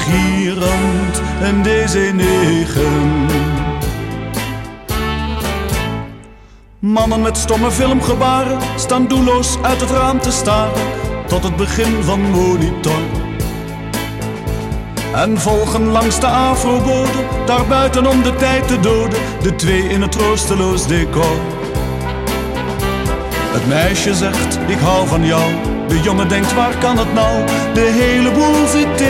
gierend een DC-9. Mannen met stomme filmgebaren staan doelloos uit het raam te staren tot het begin van monitor. En volgen langs de afrobode, daar buiten om de tijd te doden, de twee in het troosteloos decor. Het meisje zegt, ik hou van jou. De jongen denkt, waar kan het nou? De hele boel zit tegen.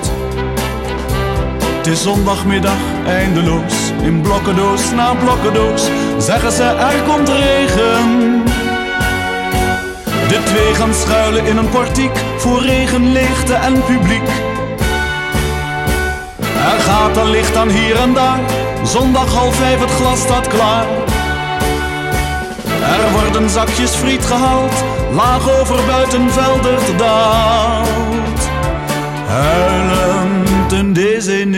Het is zondagmiddag eindeloos, in blokkendoos na blokkendoos, zeggen ze er komt regen. De twee gaan schuilen in een portiek voor regen, leegte en publiek. Er gaat een licht aan hier en daar, zondag half vijf het glas staat klaar. Er worden zakjes friet gehaald, laag over buitenveldert daalt is in